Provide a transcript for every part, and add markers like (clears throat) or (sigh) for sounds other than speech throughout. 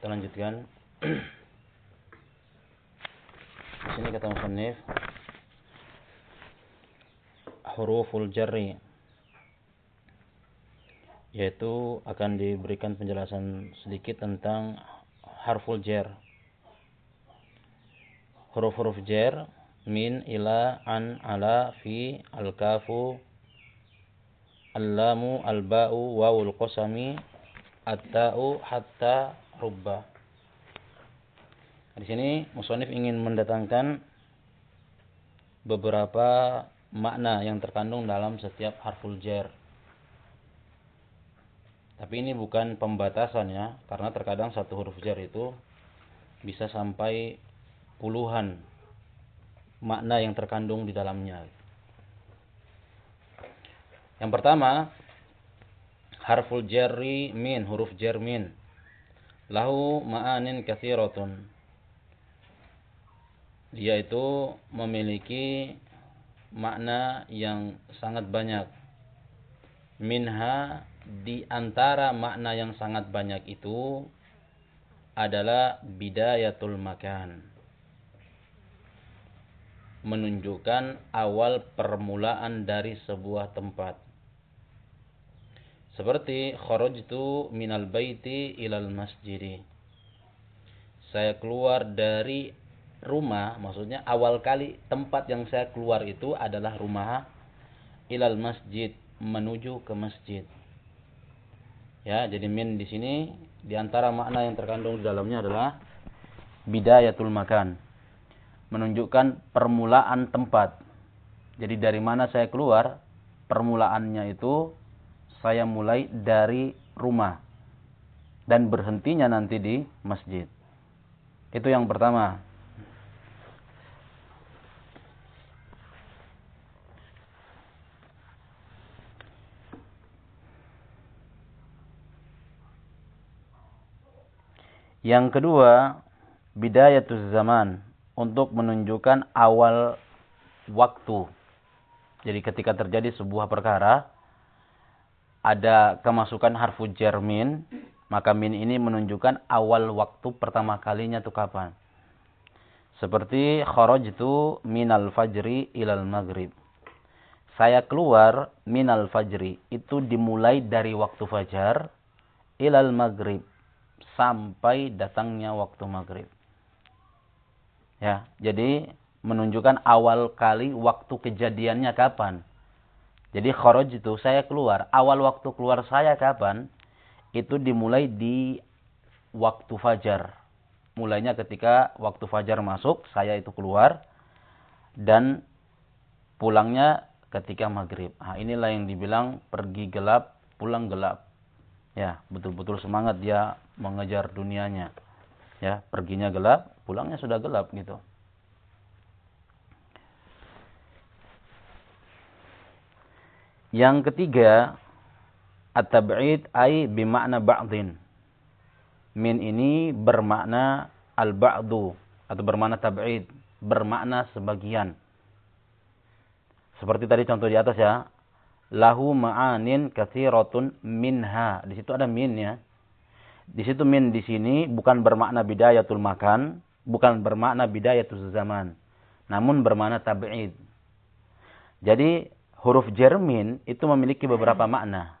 Kita lanjutkan. (clears throat) Di sini kata musannif huruful jarri yaitu akan diberikan penjelasan sedikit tentang harful jar. Huruf-huruf jar min ila an ala fi al kafu al-lamu al-ba'u wawul qasami at-ta'u hatta rubba. Di sini musonif ingin mendatangkan beberapa makna yang terkandung dalam setiap harful jar. Tapi ini bukan pembatasan ya, karena terkadang satu huruf jar itu bisa sampai puluhan makna yang terkandung di dalamnya. Yang pertama, harful jarri min, huruf jar min. Lahu ma'anin kathiratun. Dia itu memiliki makna yang sangat banyak. Minha di antara makna yang sangat banyak itu adalah bidayatul makan. Menunjukkan awal permulaan dari sebuah tempat seperti kharajtu minal baiti ilal masjidi. Saya keluar dari rumah, maksudnya awal kali tempat yang saya keluar itu adalah rumah ilal masjid, menuju ke masjid. Ya, jadi min di sini di antara makna yang terkandung di dalamnya adalah bidayatul makan. Menunjukkan permulaan tempat. Jadi dari mana saya keluar, permulaannya itu saya mulai dari rumah dan berhentinya nanti di masjid. Itu yang pertama. Yang kedua, bidayatuz zaman untuk menunjukkan awal waktu. Jadi ketika terjadi sebuah perkara, ada kemasukan harfu jermin, maka min ini menunjukkan awal waktu pertama kalinya itu kapan. Seperti kharajtu minal fajri ilal maghrib. Saya keluar minal fajri. Itu dimulai dari waktu fajar ilal maghrib. Sampai datangnya waktu maghrib. Ya, jadi menunjukkan awal kali waktu kejadiannya kapan. Jadi kharaj itu saya keluar. Awal waktu keluar saya kapan? Itu dimulai di waktu fajar. Mulainya ketika waktu fajar masuk, saya itu keluar. Dan pulangnya ketika maghrib. Nah, inilah yang dibilang pergi gelap, pulang gelap. Ya, betul-betul semangat dia mengejar dunianya. Ya, perginya gelap, pulangnya sudah gelap gitu. Yang ketiga, at-tab'id ay bimakna ba'din. Min ini bermakna al-ba'du atau bermakna tab'id, bermakna sebagian. Seperti tadi contoh di atas ya. Lahu ma'anin kathiratun minha. Di situ ada min ya. Di situ min di sini bukan bermakna bidayatul makan, bukan bermakna bidayatul zaman. Namun bermakna tab'id. Jadi huruf jermin itu memiliki beberapa makna.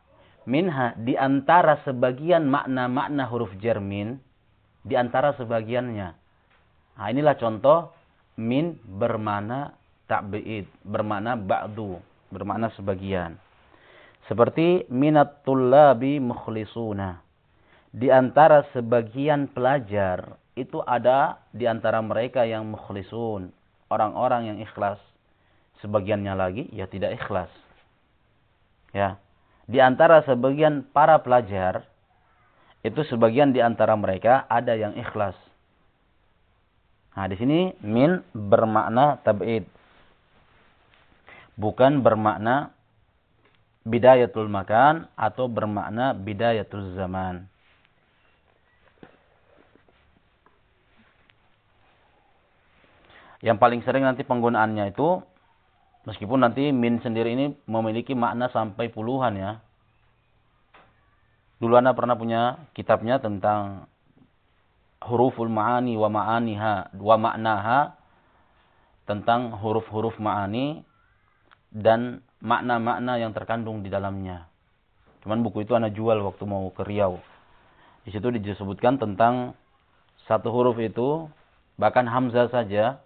Minha di antara sebagian makna-makna huruf jermin, di antara sebagiannya. Nah, inilah contoh min bermakna ta'bid, bermakna ba'du, bermakna sebagian. Seperti minat tullabi mukhlisuna. Di antara sebagian pelajar itu ada di antara mereka yang mukhlisun, orang-orang yang ikhlas sebagiannya lagi ya tidak ikhlas. Ya. Di antara sebagian para pelajar itu sebagian di antara mereka ada yang ikhlas. Nah, di sini min bermakna tab'id. Bukan bermakna bidayatul makan atau bermakna bidayatul zaman. Yang paling sering nanti penggunaannya itu Meskipun nanti min sendiri ini memiliki makna sampai puluhan ya. Dulu Anda pernah punya kitabnya tentang huruful ma'ani wa ma'aniha wa ma'naha tentang huruf-huruf ma'ani dan makna-makna yang terkandung di dalamnya. Cuman buku itu anak jual waktu mau ke Riau. Di situ disebutkan tentang satu huruf itu bahkan hamzah saja,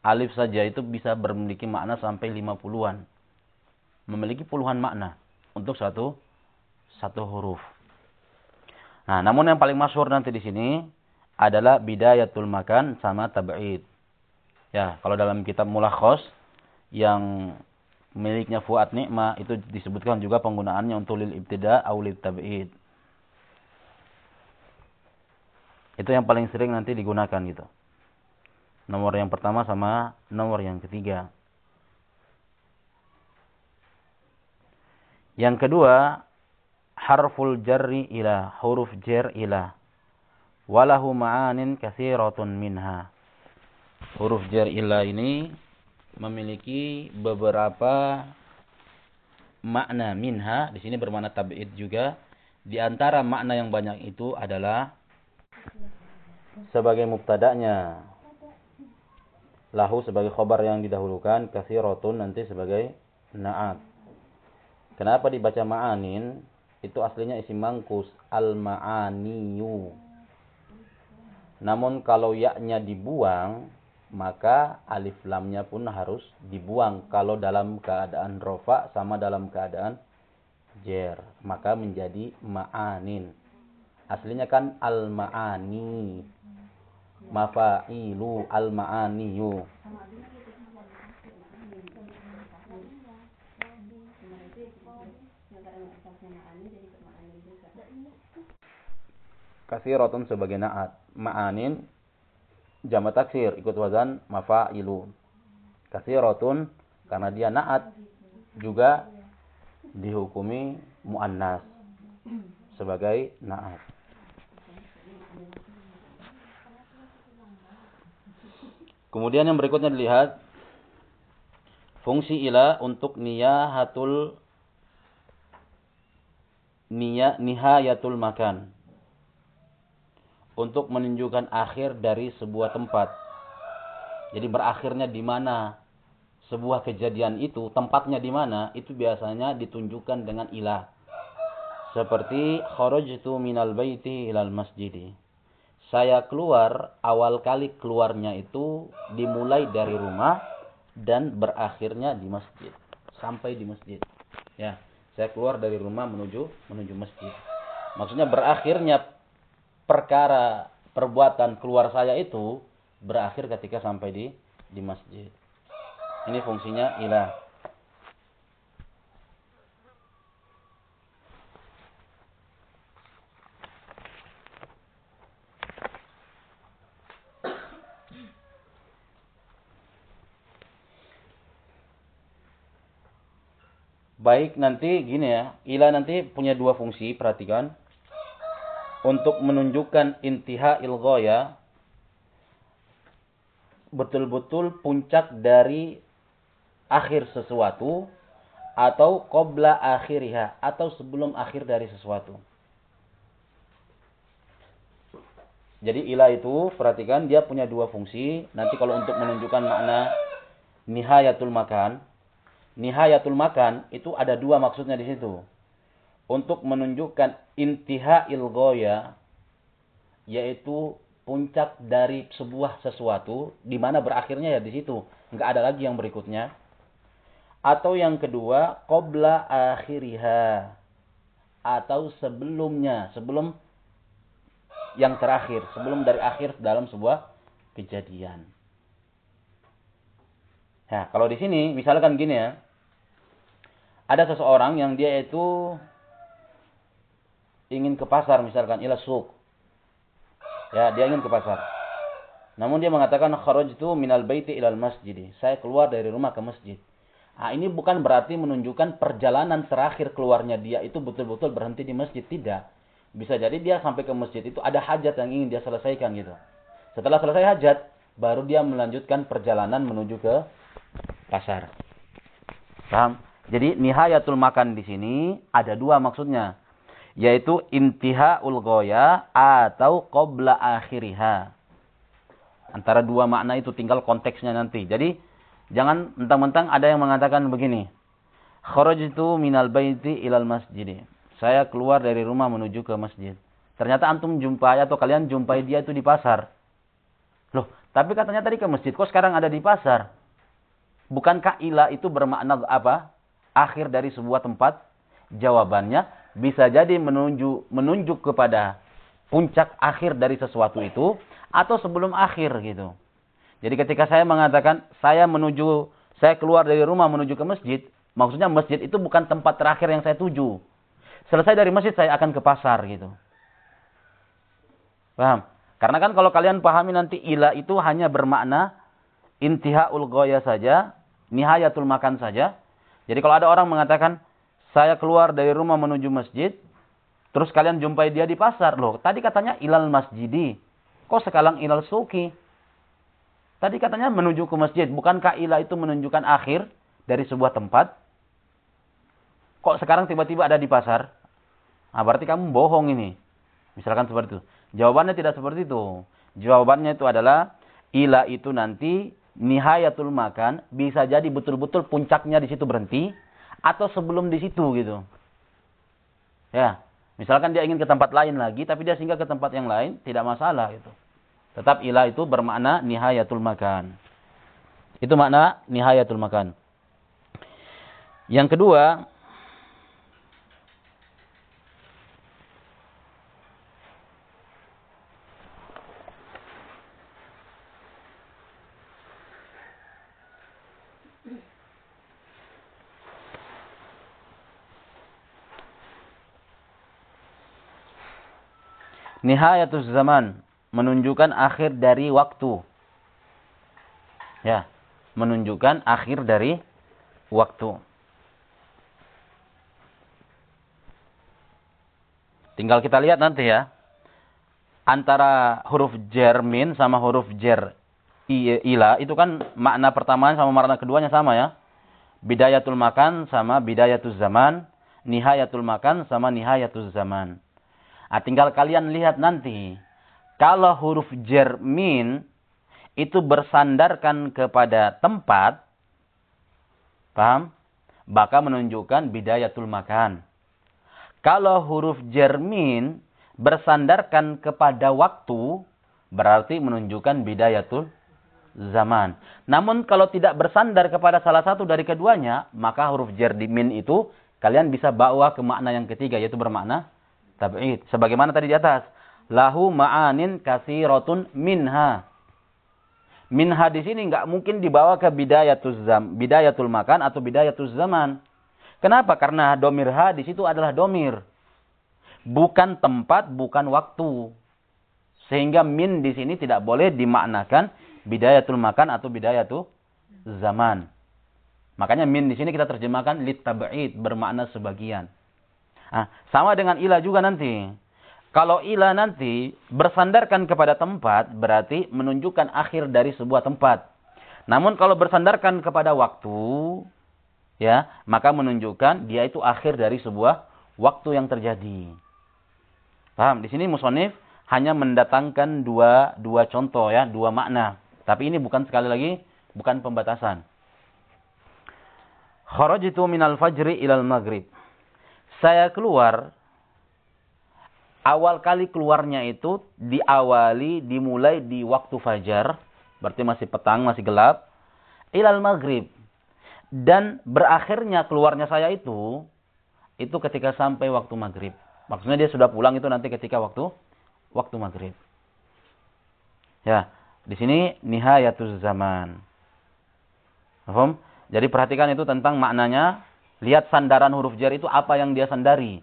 alif saja itu bisa memiliki makna sampai 50-an. Memiliki puluhan makna untuk satu satu huruf. Nah, namun yang paling masyhur nanti di sini adalah bidayatul makan sama tab'id. Ya, kalau dalam kitab Mulakhos yang miliknya Fuad Nikma itu disebutkan juga penggunaannya untuk lil ibtida au lil tab'id. Itu yang paling sering nanti digunakan gitu. Nomor yang pertama sama nomor yang ketiga. Yang kedua, harful jarri ila, huruf jar ila. Walahu ma'anin kathiratun minha huruf jar illa ini memiliki beberapa makna minha di sini bermakna tab'id juga di antara makna yang banyak itu adalah sebagai mubtada'nya lahu sebagai khobar yang didahulukan kathiratun nanti sebagai na'at kenapa dibaca ma'anin? Itu aslinya isi mangkus al-ma'aniyu. Namun kalau yaknya dibuang maka alif lamnya pun harus dibuang. Kalau dalam keadaan rofa sama dalam keadaan jer maka menjadi ma'anin. Aslinya kan al ma'ani mafa'ilu al ma'aniyu kasih rotun sebagai naat ma'anin jama taksir ikut wazan mafa'ilu. Kasiratun karena dia naat juga dihukumi muannas sebagai naat. Kemudian yang berikutnya dilihat fungsi ila untuk niyahatul niyah nihayatul makan untuk menunjukkan akhir dari sebuah tempat. Jadi berakhirnya di mana sebuah kejadian itu, tempatnya di mana, itu biasanya ditunjukkan dengan ilah. Seperti kharajtu minal baiti ilal masjid. Saya keluar, awal kali keluarnya itu dimulai dari rumah dan berakhirnya di masjid. Sampai di masjid. Ya, saya keluar dari rumah menuju menuju masjid. Maksudnya berakhirnya perkara perbuatan keluar saya itu berakhir ketika sampai di di masjid. Ini fungsinya ilah. Baik nanti gini ya, ilah nanti punya dua fungsi, perhatikan untuk menunjukkan intiha ilgoya betul-betul puncak dari akhir sesuatu atau qabla akhiriha atau sebelum akhir dari sesuatu. Jadi ilah itu perhatikan dia punya dua fungsi. Nanti kalau untuk menunjukkan makna nihayatul makan, nihayatul makan itu ada dua maksudnya di situ. Untuk menunjukkan intiha ilgoya yaitu puncak dari sebuah sesuatu di mana berakhirnya ya di situ. Nggak ada lagi yang berikutnya. Atau yang kedua qabla akhiriha atau sebelumnya sebelum yang terakhir sebelum dari akhir dalam sebuah kejadian nah kalau di sini misalkan gini ya ada seseorang yang dia itu ingin ke pasar misalkan ila suq. Ya, dia ingin ke pasar. Namun dia mengatakan kharajtu minal baiti ilal masjid. Saya keluar dari rumah ke masjid. Nah, ini bukan berarti menunjukkan perjalanan terakhir keluarnya dia itu betul-betul berhenti di masjid. Tidak. Bisa jadi dia sampai ke masjid itu ada hajat yang ingin dia selesaikan gitu. Setelah selesai hajat, baru dia melanjutkan perjalanan menuju ke pasar. Paham? Jadi nihayatul makan di sini ada dua maksudnya. yaitu intihaul goya atau qabla akhiriha. Antara dua makna itu tinggal konteksnya nanti. Jadi jangan mentang-mentang ada yang mengatakan begini. Kharajtu minal baiti ilal masjid. Saya keluar dari rumah menuju ke masjid. Ternyata antum jumpai atau kalian jumpai dia itu di pasar. Loh, tapi katanya tadi ke masjid, kok sekarang ada di pasar? Bukankah ila itu bermakna apa? Akhir dari sebuah tempat? Jawabannya bisa jadi menunjuk menunjuk kepada puncak akhir dari sesuatu itu atau sebelum akhir gitu. Jadi ketika saya mengatakan saya menuju saya keluar dari rumah menuju ke masjid, maksudnya masjid itu bukan tempat terakhir yang saya tuju. Selesai dari masjid saya akan ke pasar gitu. Paham? Karena kan kalau kalian pahami nanti ila itu hanya bermakna intihaul goya saja, nihayatul makan saja. Jadi kalau ada orang mengatakan saya keluar dari rumah menuju masjid, terus kalian jumpai dia di pasar loh. Tadi katanya ilal masjidi. Kok sekarang ilal suki? Tadi katanya menuju ke masjid. Bukankah ilah itu menunjukkan akhir dari sebuah tempat? Kok sekarang tiba-tiba ada di pasar? Nah, berarti kamu bohong ini. Misalkan seperti itu. Jawabannya tidak seperti itu. Jawabannya itu adalah ilah itu nanti nihayatul makan bisa jadi betul-betul puncaknya di situ berhenti atau sebelum di situ gitu. Ya, Misalkan dia ingin ke tempat lain lagi, tapi dia singgah ke tempat yang lain, tidak masalah itu. Tetap ilah itu bermakna nihayatul makan. Itu makna nihayatul makan. Yang kedua, nihayatus zaman menunjukkan akhir dari waktu. Ya, menunjukkan akhir dari waktu. Tinggal kita lihat nanti ya. Antara huruf jermin sama huruf jer ila itu kan makna pertama sama makna keduanya sama ya. Bidayatul makan sama bidayatul zaman, nihayatul makan sama nihayatul zaman. Nah, tinggal kalian lihat nanti. Kalau huruf jermin itu bersandarkan kepada tempat, paham? Maka menunjukkan bidayatul makan. Kalau huruf jermin bersandarkan kepada waktu, berarti menunjukkan bidayatul zaman. Namun kalau tidak bersandar kepada salah satu dari keduanya, maka huruf jermin itu kalian bisa bawa ke makna yang ketiga, yaitu bermakna tab'id. Sebagaimana tadi di atas. Lahu ma'anin kasiratun minha. Minha di sini nggak mungkin dibawa ke bidayatul zam, bidayatul makan atau bidayatul zaman. Kenapa? Karena domir ha di situ adalah domir. Bukan tempat, bukan waktu. Sehingga min di sini tidak boleh dimaknakan bidayatul makan atau bidayatul zaman. Makanya min di sini kita terjemahkan lit tab'id bermakna sebagian. Nah, sama dengan ilah juga nanti. Kalau ilah nanti bersandarkan kepada tempat, berarti menunjukkan akhir dari sebuah tempat. Namun kalau bersandarkan kepada waktu, ya, maka menunjukkan dia itu akhir dari sebuah waktu yang terjadi. Paham? Di sini musonif hanya mendatangkan dua dua contoh ya, dua makna. Tapi ini bukan sekali lagi bukan pembatasan. Kharajtu minal fajri ilal maghrib saya keluar, awal kali keluarnya itu diawali, dimulai di waktu fajar, berarti masih petang, masih gelap, ilal maghrib. Dan berakhirnya keluarnya saya itu, itu ketika sampai waktu maghrib. Maksudnya dia sudah pulang itu nanti ketika waktu waktu maghrib. Ya, di sini nihayatuz zaman. Paham? Jadi perhatikan itu tentang maknanya Lihat sandaran huruf jar itu apa yang dia sandari.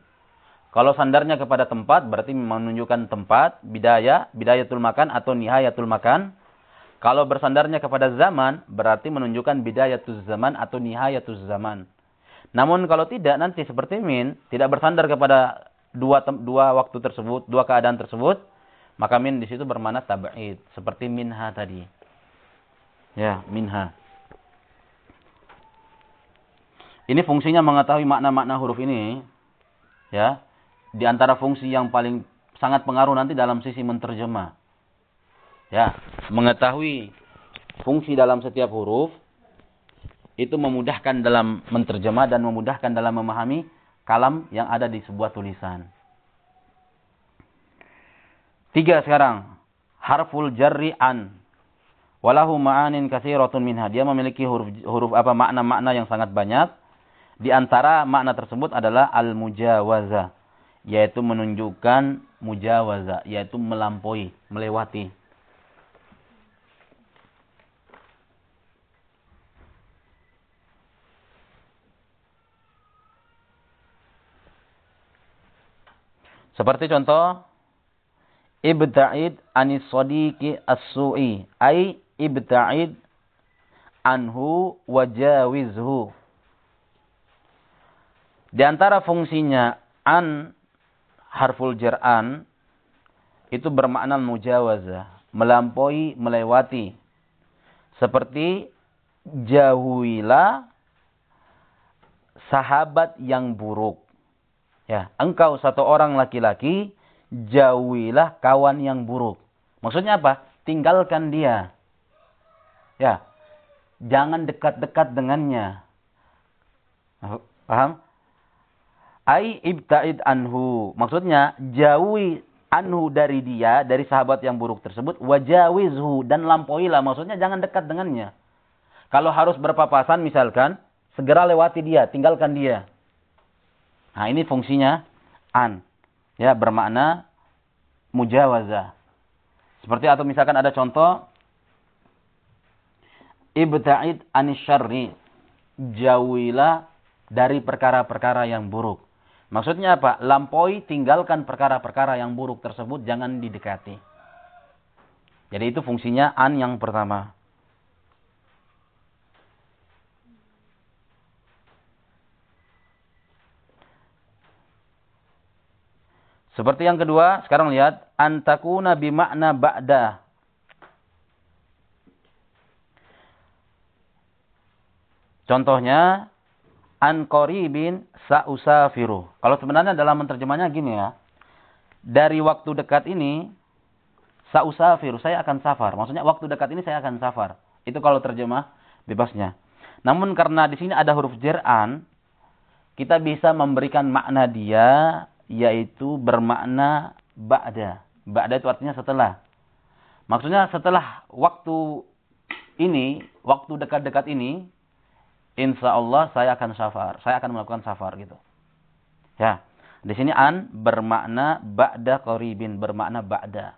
Kalau sandarnya kepada tempat berarti menunjukkan tempat, bidaya, bidayatul makan atau nihayatul makan. Kalau bersandarnya kepada zaman berarti menunjukkan bidayatul zaman atau nihayatul zaman. Namun kalau tidak nanti seperti min, tidak bersandar kepada dua dua waktu tersebut, dua keadaan tersebut, maka min di situ bermakna tab'id, seperti minha tadi. Ya, minha. Ini fungsinya mengetahui makna-makna huruf ini. Ya. di antara fungsi yang paling sangat pengaruh nanti dalam sisi menterjemah. Ya, mengetahui fungsi dalam setiap huruf itu memudahkan dalam menterjemah dan memudahkan dalam memahami kalam yang ada di sebuah tulisan. Tiga sekarang. Harful jarri an. Walahu ma'anin kathiratun minha. Dia memiliki huruf, huruf apa makna-makna yang sangat banyak. Di antara makna tersebut adalah al-mujawaza. Yaitu menunjukkan mujawaza. Yaitu melampaui, melewati. Seperti contoh ibta'id anis sadiqi as-su'i ay ibta'id anhu wajawizhu di antara fungsinya an harful jar'an itu bermakna mujawazah melampaui melewati seperti jauhilah sahabat yang buruk Ya, engkau satu orang laki-laki, jauhilah kawan yang buruk. Maksudnya apa? Tinggalkan dia. Ya. Jangan dekat-dekat dengannya. Paham? Ai ibta'id anhu. Maksudnya jauhi anhu dari dia, dari sahabat yang buruk tersebut, wajawizhu dan lampauilah. Maksudnya jangan dekat dengannya. Kalau harus berpapasan misalkan, segera lewati dia, tinggalkan dia. Nah, ini fungsinya an. Ya, bermakna mujawazah. Seperti atau misalkan ada contoh ibta'id anis syarri. Jauhilah dari perkara-perkara yang buruk. Maksudnya apa? Lampaui tinggalkan perkara-perkara yang buruk tersebut jangan didekati. Jadi itu fungsinya an yang pertama. Seperti yang kedua, sekarang lihat antakuna bimakna ba'da. Contohnya an qaribin sa'usafiru. Kalau sebenarnya dalam menerjemahnya gini ya. Dari waktu dekat ini sa'usafiru, saya akan safar. Maksudnya waktu dekat ini saya akan safar. Itu kalau terjemah bebasnya. Namun karena di sini ada huruf jer'an, kita bisa memberikan makna dia yaitu bermakna ba'da. Ba'da itu artinya setelah. Maksudnya setelah waktu ini, waktu dekat-dekat ini, insya Allah saya akan safar. Saya akan melakukan safar gitu. Ya. Di sini an bermakna ba'da koribin, bermakna ba'da.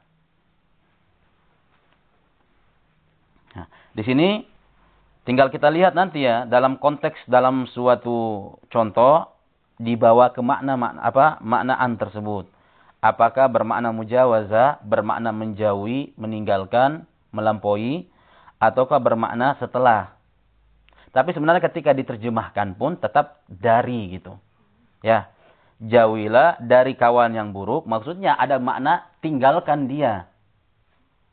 Nah, di sini tinggal kita lihat nanti ya dalam konteks dalam suatu contoh dibawa ke makna makna apa maknaan tersebut. Apakah bermakna mujawaza, bermakna menjauhi, meninggalkan, melampaui, ataukah bermakna setelah. Tapi sebenarnya ketika diterjemahkan pun tetap dari gitu. Ya. Jauhilah dari kawan yang buruk. Maksudnya ada makna tinggalkan dia.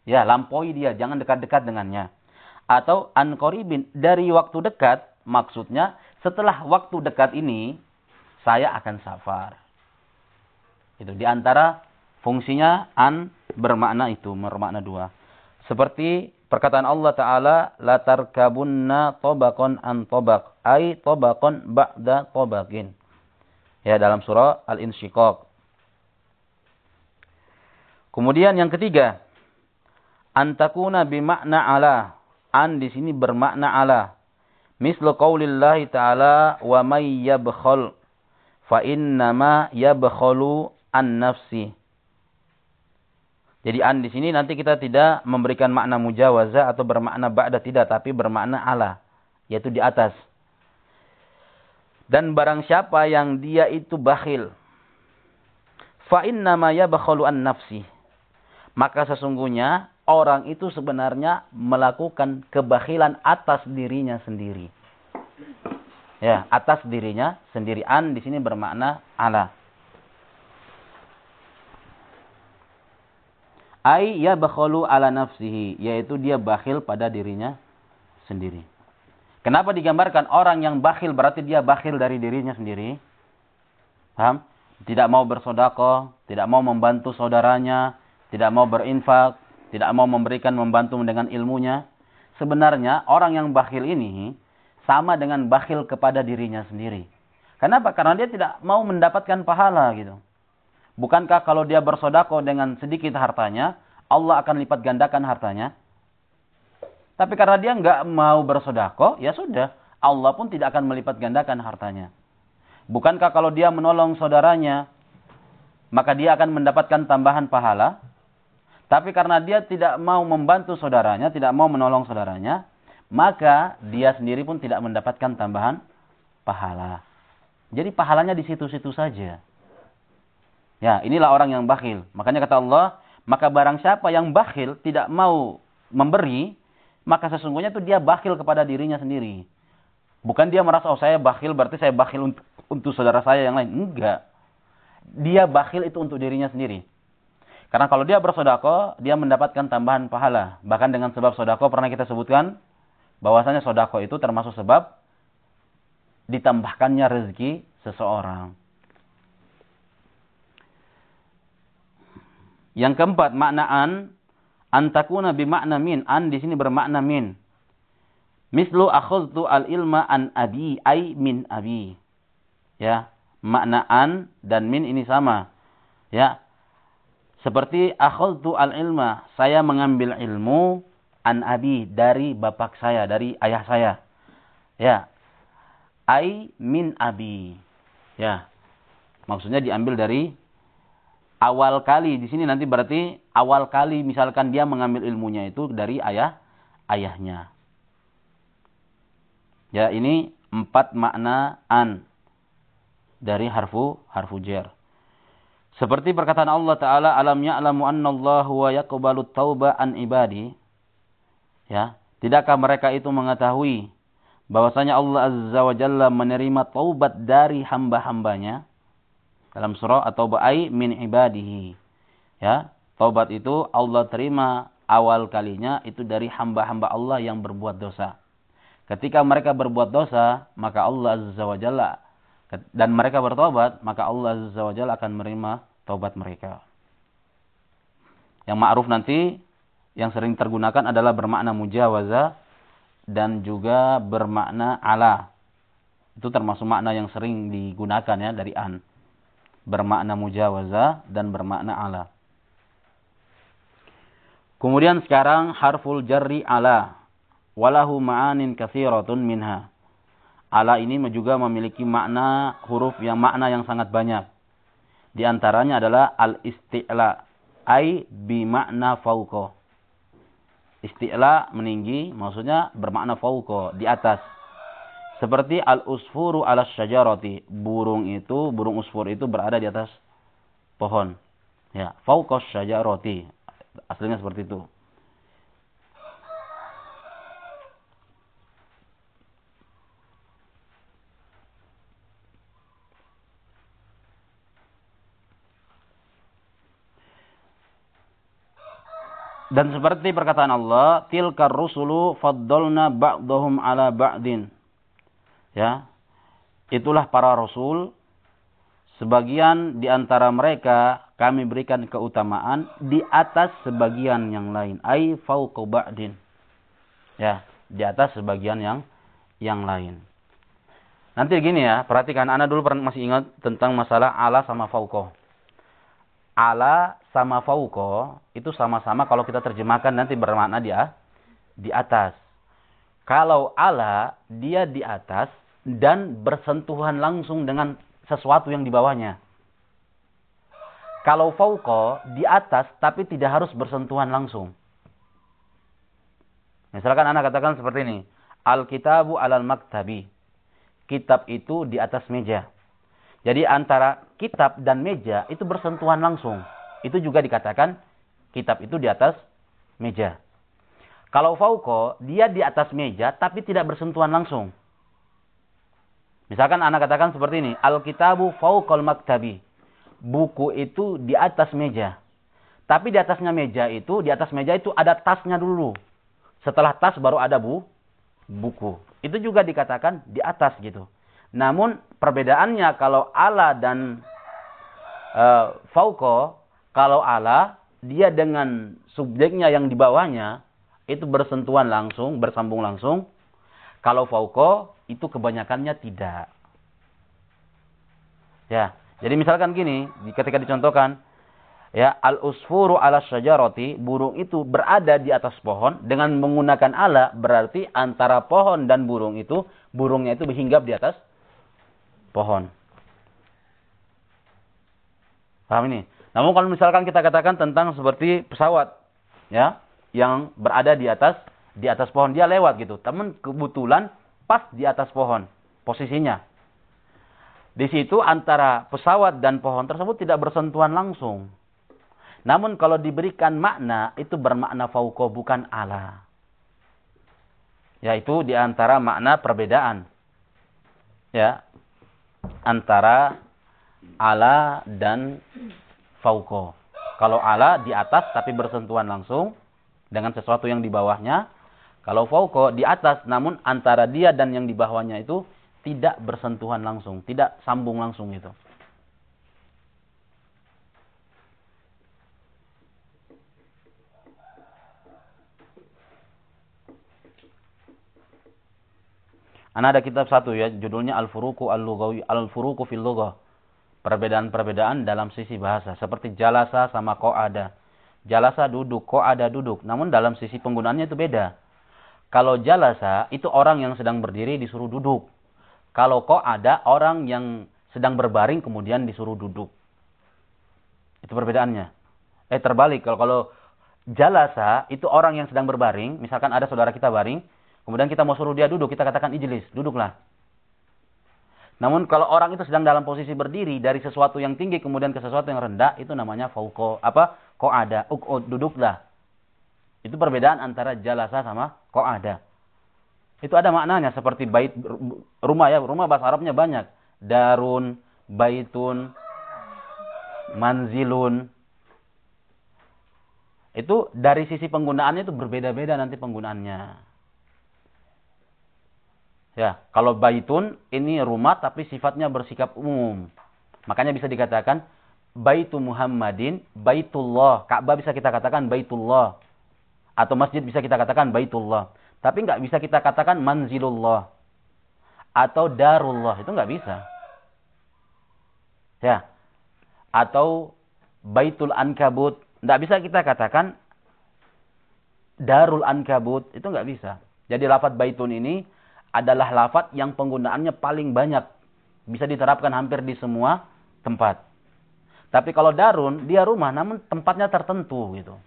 Ya, lampaui dia, jangan dekat-dekat dengannya. Atau ankoribin dari waktu dekat, maksudnya setelah waktu dekat ini saya akan safar. Itu di antara fungsinya an bermakna itu, bermakna dua. Seperti perkataan Allah Ta'ala, La tarkabunna tobakon an tobak. Ay tobakon ba'da tobakin. Ya, dalam surah Al-Insyiqaq. Kemudian yang ketiga, antakuna bimakna ala. An di sini bermakna ala. Mislu qaulillahi ta'ala wa may yabkhal fa innama yabkhalu an nafsi. Jadi an di sini nanti kita tidak memberikan makna mujawaza atau bermakna ba'da tidak, tapi bermakna ala, yaitu di atas. Dan barang siapa yang dia itu bakhil, fa innama yabkhalu an nafsi. Maka sesungguhnya orang itu sebenarnya melakukan kebakhilan atas dirinya sendiri. Ya, atas dirinya sendiri. An di sini bermakna ala. Ai ya bakhalu ala nafsihi, yaitu dia bakhil pada dirinya sendiri. Kenapa digambarkan orang yang bakhil berarti dia bakhil dari dirinya sendiri? Paham? tidak mau bersodako, tidak mau membantu saudaranya, tidak mau berinfak, tidak mau memberikan membantu dengan ilmunya. Sebenarnya orang yang bakhil ini sama dengan bakhil kepada dirinya sendiri. Kenapa? Karena dia tidak mau mendapatkan pahala gitu. Bukankah kalau dia bersodako dengan sedikit hartanya, Allah akan lipat gandakan hartanya? Tapi karena dia nggak mau bersodako, ya sudah. Allah pun tidak akan melipat gandakan hartanya. Bukankah kalau dia menolong saudaranya, maka dia akan mendapatkan tambahan pahala? Tapi karena dia tidak mau membantu saudaranya, tidak mau menolong saudaranya, maka dia sendiri pun tidak mendapatkan tambahan pahala. Jadi pahalanya di situ-situ saja. Ya, inilah orang yang bakhil. Makanya kata Allah, maka barang siapa yang bakhil tidak mau memberi, maka sesungguhnya itu dia bakhil kepada dirinya sendiri. Bukan dia merasa, oh saya bakhil berarti saya bakhil untuk, untuk saudara saya yang lain. Enggak. Dia bakhil itu untuk dirinya sendiri. Karena kalau dia bersodako, dia mendapatkan tambahan pahala. Bahkan dengan sebab sodako pernah kita sebutkan, bahwasanya sodako itu termasuk sebab ditambahkannya rezeki seseorang. Yang keempat, maknaan antakuna bimakna min. An di sini bermakna min. Mislu akhudtu al-ilma an abi ay min abi. Ya, makna an dan min ini sama. Ya. Seperti akhudtu al-ilma, saya mengambil ilmu an abi dari bapak saya, dari ayah saya. Ya. Ay min abi. Ya. Maksudnya diambil dari awal kali. Di sini nanti berarti awal kali misalkan dia mengambil ilmunya itu dari ayah ayahnya. Ya, ini empat makna an dari harfu harfu jar. Seperti perkataan Allah Ta'ala, Alam ya'lamu anna Allah wa yaqbalu tauba an ibadi. Ya, tidakkah mereka itu mengetahui bahwasanya Allah Azza wa Jalla menerima taubat dari hamba-hambanya? Dalam surah atau ba'ai min ibadihi. Ya, taubat itu Allah terima awal kalinya itu dari hamba-hamba Allah yang berbuat dosa. Ketika mereka berbuat dosa, maka Allah Azza wa Jalla dan mereka bertobat, maka Allah Azza wa Jalla akan menerima taubat mereka. Yang ma'ruf nanti yang sering tergunakan adalah bermakna mujawaza dan juga bermakna ala. Itu termasuk makna yang sering digunakan ya dari an. Bermakna mujawaza dan bermakna ala. Kemudian sekarang harful jarri ala walahu ma'anin katsiratun minha. Ala ini juga memiliki makna huruf yang makna yang sangat banyak. Di antaranya adalah al-isti'la, ai makna fauqa. Isti'la meninggi, maksudnya bermakna fauqa, di atas. Seperti al-usfuru ala syajarati. Burung itu, burung usfur itu berada di atas pohon. Ya, fauqa syajarati. Aslinya seperti itu. Dan seperti perkataan Allah, tilkar rusulu faddalna ba'dahum ala ba'din. Ya. Itulah para rasul sebagian di antara mereka kami berikan keutamaan di atas sebagian yang lain, ai fauqa ba'din. Ya, di atas sebagian yang yang lain. Nanti gini ya, perhatikan Anda dulu masih ingat tentang masalah ala sama fauqa ala sama fauko itu sama-sama kalau kita terjemahkan nanti bermakna dia di atas. Kalau ala dia di atas dan bersentuhan langsung dengan sesuatu yang di bawahnya. Kalau fauko di atas tapi tidak harus bersentuhan langsung. Misalkan anak katakan seperti ini. Alkitabu alal maktabi. Kitab itu di atas meja. Jadi antara kitab dan meja itu bersentuhan langsung. Itu juga dikatakan kitab itu di atas meja. Kalau fauko, dia di atas meja tapi tidak bersentuhan langsung. Misalkan anak katakan seperti ini, Alkitabu fauqal maktabi. Buku itu di atas meja. Tapi di atasnya meja itu, di atas meja itu ada tasnya dulu. Setelah tas baru ada bu, buku. Itu juga dikatakan di atas gitu. Namun perbedaannya kalau ala dan uh, fauko kalau ala dia dengan subjeknya yang di bawahnya itu bersentuhan langsung, bersambung langsung. Kalau fauko itu kebanyakannya tidak. Ya, jadi misalkan gini, ketika dicontohkan ya al-usfuru ala syajarati, burung itu berada di atas pohon dengan menggunakan ala berarti antara pohon dan burung itu burungnya itu berhinggap di atas pohon. Paham ini? Namun kalau misalkan kita katakan tentang seperti pesawat, ya, yang berada di atas di atas pohon dia lewat gitu. Teman kebetulan pas di atas pohon posisinya. Di situ antara pesawat dan pohon tersebut tidak bersentuhan langsung. Namun kalau diberikan makna itu bermakna fauko bukan ala. Yaitu di antara makna perbedaan. Ya. Antara ala dan fauko. Kalau ala di atas tapi bersentuhan langsung dengan sesuatu yang di bawahnya. Kalau fauko di atas namun antara dia dan yang di bawahnya itu tidak bersentuhan langsung, tidak sambung langsung itu. Ana ada kitab satu ya, judulnya Al-Furuqu Al-Lughawi Al-Furuqu fil Lughah perbedaan-perbedaan dalam sisi bahasa. Seperti jalasa sama ada. Jalasa duduk, ada duduk. Namun dalam sisi penggunaannya itu beda. Kalau jalasa itu orang yang sedang berdiri disuruh duduk. Kalau ada orang yang sedang berbaring kemudian disuruh duduk. Itu perbedaannya. Eh terbalik kalau kalau jalasa itu orang yang sedang berbaring, misalkan ada saudara kita baring, kemudian kita mau suruh dia duduk, kita katakan ijlis, duduklah. Namun kalau orang itu sedang dalam posisi berdiri dari sesuatu yang tinggi kemudian ke sesuatu yang rendah itu namanya fauko apa ko ada ukud duduklah. Itu perbedaan antara jalasa sama ko ada. Itu ada maknanya seperti bait rumah ya rumah bahasa Arabnya banyak darun baitun manzilun itu dari sisi penggunaannya itu berbeda-beda nanti penggunaannya. Ya, kalau baitun ini rumah tapi sifatnya bersikap umum. Makanya bisa dikatakan baitu Muhammadin, baitullah. Ka'bah bisa kita katakan baitullah. Atau masjid bisa kita katakan baitullah. Tapi nggak bisa kita katakan manzilullah. Atau darullah. Itu nggak bisa. Ya. Atau baitul ankabut. Nggak bisa kita katakan darul ankabut. Itu nggak bisa. Jadi lafat baitun ini adalah lafat yang penggunaannya paling banyak. Bisa diterapkan hampir di semua tempat. Tapi kalau darun, dia rumah namun tempatnya tertentu gitu.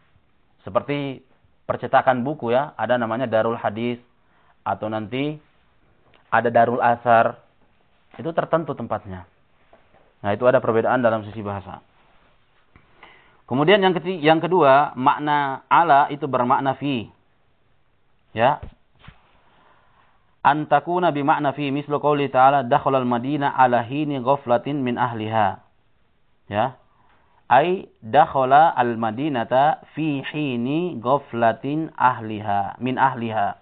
Seperti percetakan buku ya, ada namanya darul hadis atau nanti ada darul asar. Itu tertentu tempatnya. Nah, itu ada perbedaan dalam sisi bahasa. Kemudian yang ketiga, yang kedua, makna ala itu bermakna fi. Ya, antakuna bimakna fi mislu qawli ta'ala dakhala al-madina ala hini ghaflatin min ahliha. Ya. Ai dakhala al-madinata fi hini ghaflatin ahliha min ahliha.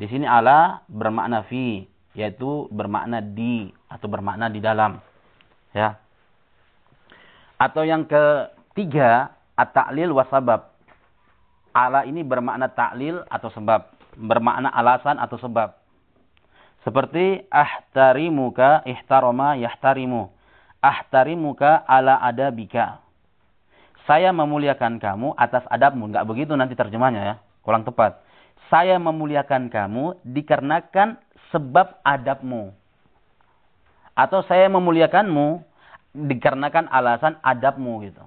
Di sini ala bermakna fi yaitu bermakna di atau bermakna di dalam. Ya. Atau yang ketiga at-ta'lil wasabab. Ala ini bermakna ta'lil atau sebab bermakna alasan atau sebab. Seperti ahtarimuka ihtaroma yahtarimu. Ahtarimuka ala adabika. Saya memuliakan kamu atas adabmu. Enggak begitu nanti terjemahnya ya. Kurang tepat. Saya memuliakan kamu dikarenakan sebab adabmu. Atau saya memuliakanmu dikarenakan alasan adabmu gitu.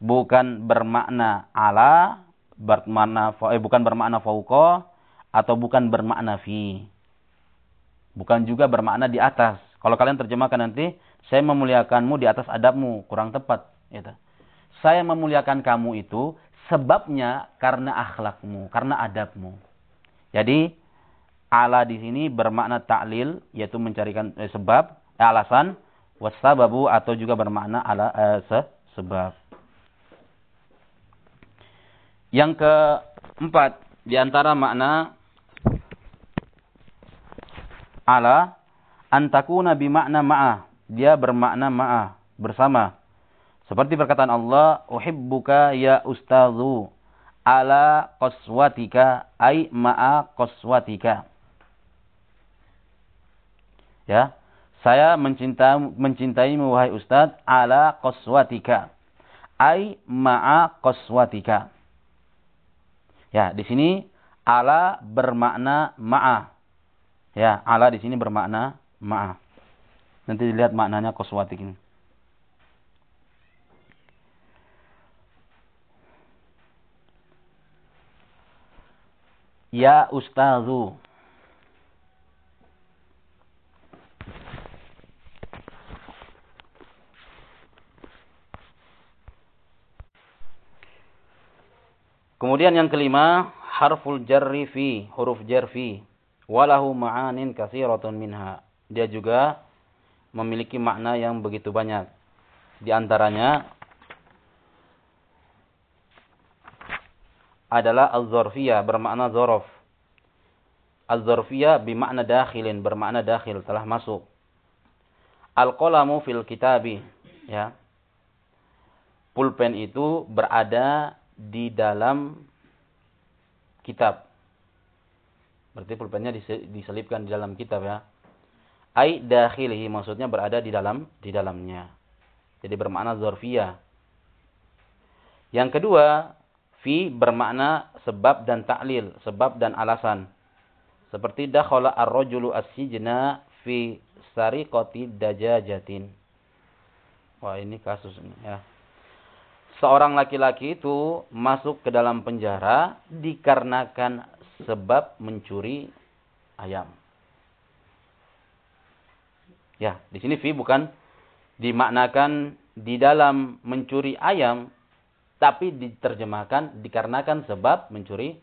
Bukan bermakna ala bermakna eh, bukan bermakna fauqa atau bukan bermakna fi. Bukan juga bermakna di atas. Kalau kalian terjemahkan nanti, saya memuliakanmu di atas adabmu, kurang tepat. Gitu. Saya memuliakan kamu itu sebabnya karena akhlakmu, karena adabmu. Jadi ala di sini bermakna ta'lil, yaitu mencarikan eh, sebab, eh, alasan, wasababu atau juga bermakna ala eh, se, sebab. Yang keempat, di antara makna ala antakuna makna ma'ah. Dia bermakna ma'ah, bersama. Seperti perkataan Allah, "Uhibbuka ya ustazu ala qaswatika ay ma'a qaswatika." Ya. Saya mencinta mencintaimu wahai ustaz ala qaswatika. Ay ma'a qaswatika. Ya, di sini ala bermakna ma'a. Ya, ala di sini bermakna ma'a. Nanti dilihat maknanya qaswatik ini. Ya ustazu. Kemudian yang kelima, harful jarri fi, huruf jar fi. Walahu ma'anin kathiratun minha. Dia juga memiliki makna yang begitu banyak. Di antaranya adalah al-zorfiyah bermakna zorof. Al-zorfiyah bermakna dakhilin, bermakna dakhil, telah masuk. Al-qalamu fil kitabi, ya. Pulpen itu berada di dalam kitab. Berarti pulpennya diselipkan di dalam kitab ya. Ai dakhilihi maksudnya berada di dalam di dalamnya. Jadi bermakna zorfiyah. Yang kedua, Fi bermakna sebab dan taklil, sebab dan alasan. Seperti dakhala ar-rajulu as-sijna fi sariqati dajajatin. Wah, ini kasus ini ya. Seorang laki-laki itu masuk ke dalam penjara dikarenakan sebab mencuri ayam. Ya, di sini fi bukan dimaknakan di dalam mencuri ayam, tapi diterjemahkan dikarenakan sebab mencuri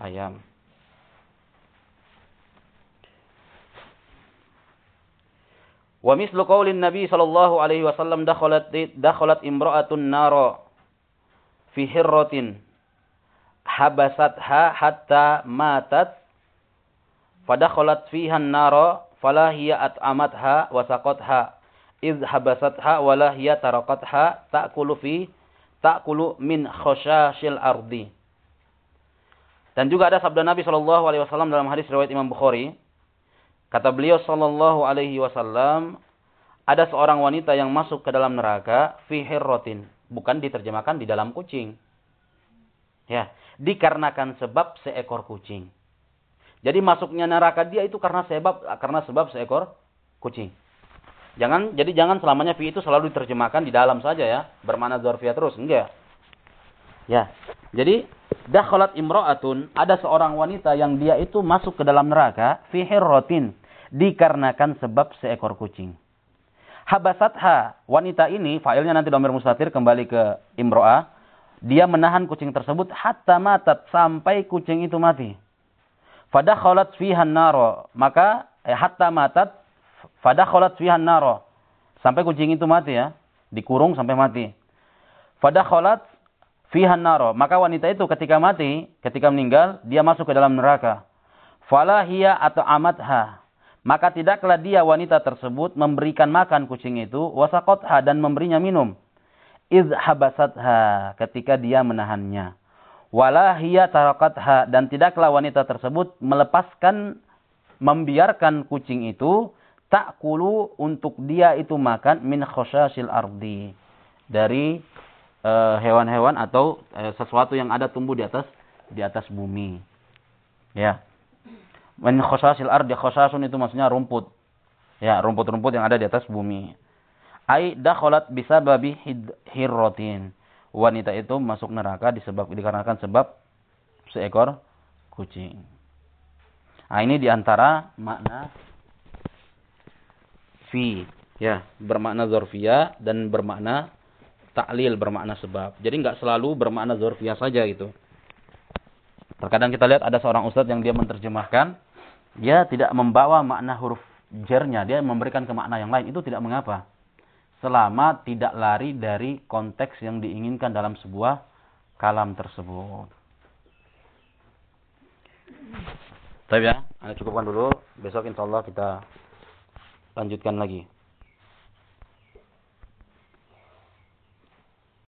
ayam. Wa mislu qaulin Nabi sallallahu alaihi wasallam dakhalat dakhalat imra'atun nara fi hirratin habasatha hatta matat fadakhalat fiha an-nara fala hiya at'amatha wa saqatha iz habasatha wala hiya tarakatha ta'kulu fi ta'kulu min khosyashil ardi. Dan juga ada sabda Nabi Shallallahu alaihi wasallam dalam hadis riwayat Imam Bukhari. Kata beliau Shallallahu alaihi wasallam, ada seorang wanita yang masuk ke dalam neraka fi hirratin, bukan diterjemahkan di dalam kucing. Ya, dikarenakan sebab seekor kucing. Jadi masuknya neraka dia itu karena sebab karena sebab seekor kucing. Jangan jadi jangan selamanya fi itu selalu diterjemahkan di dalam saja ya, bermakna dzarfiyah terus, enggak. Ya. Jadi dakhalat imra'atun, ada seorang wanita yang dia itu masuk ke dalam neraka fi hirratin dikarenakan sebab seekor kucing. Habasatha, wanita ini failnya nanti domir mustatir kembali ke imro'ah. Dia menahan kucing tersebut hatta matat sampai kucing itu mati. Fadakhalat fiha naro, maka eh, hatta matat Fadakhalat fiha naro. Sampai kucing itu mati ya. Dikurung sampai mati. Fadakhalat fiha naro. Maka wanita itu ketika mati, ketika meninggal, dia masuk ke dalam neraka. Fala hiya atau amatha. Maka tidaklah dia wanita tersebut memberikan makan kucing itu, wasakotha dan memberinya minum. Iz habasatha ketika dia menahannya. Wala hiya tarakatha dan tidaklah wanita tersebut melepaskan membiarkan kucing itu ta'kulu untuk dia itu makan min khosyasil ardi dari eh, hewan-hewan uh, atau uh, sesuatu yang ada tumbuh di atas di atas bumi. Ya. Min khosyasil ardi khosyasun itu maksudnya rumput. Ya, rumput-rumput yang ada di atas bumi. Ai dakhalat bisababi hirrotin. Wanita itu masuk neraka disebab dikarenakan sebab seekor kucing. Nah, ini di antara makna fi ya bermakna zorfia dan bermakna taklil bermakna sebab. Jadi nggak selalu bermakna zorfia saja gitu. Terkadang kita lihat ada seorang ustadz yang dia menerjemahkan dia tidak membawa makna huruf jernya, dia memberikan ke makna yang lain. Itu tidak mengapa. Selama tidak lari dari konteks yang diinginkan dalam sebuah kalam tersebut. Tapi ya, anda cukupkan dulu. Besok insya Allah kita lanjutkan lagi